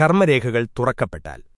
കർമ്മരേഖകൾ തുറക്കപ്പെട്ടാൽ.